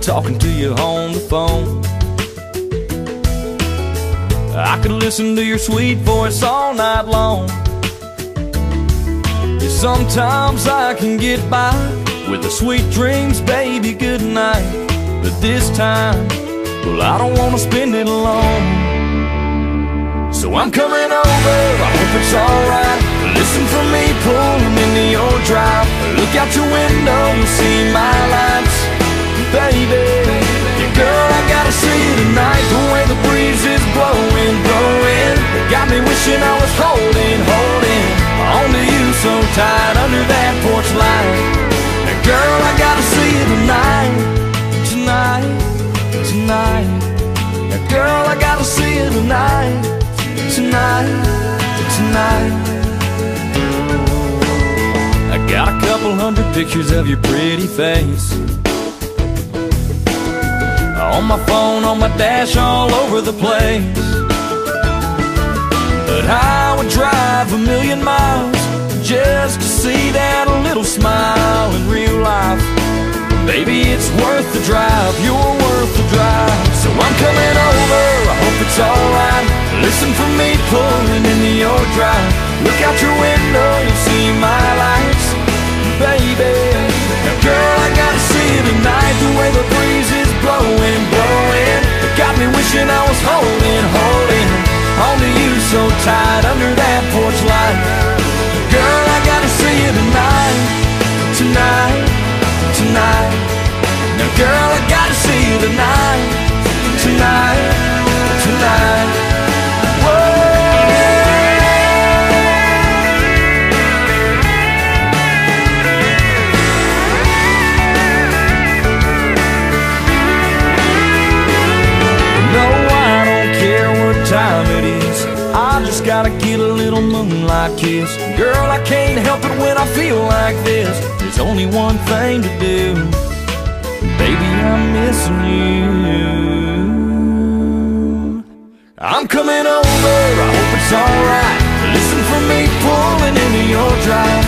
talking to you on the phone. I could listen to your sweet voice all night long. Sometimes I can get by with the sweet dreams, baby, good night. But this time, well, I don't wanna spend it alone. So I'm coming over, I hope it's alright. Listen for me, pulling into your drive. Look out your window, you'll see my tonight. I got a couple hundred pictures of your pretty face. On my phone, on my dash, all over the place. But I would drive a million miles just to see that little smile in real life. Baby, it's worth the drive, you're that porch light. Girl, I gotta see you tonight, tonight, tonight. Now, girl, I gotta see you tonight, tonight, I just gotta get a little moonlight kiss. Girl, I can't help it when I feel like this. There's only one thing to do. Baby, I'm missing you. I'm coming over, I hope it's alright. Listen for me pulling into your drive.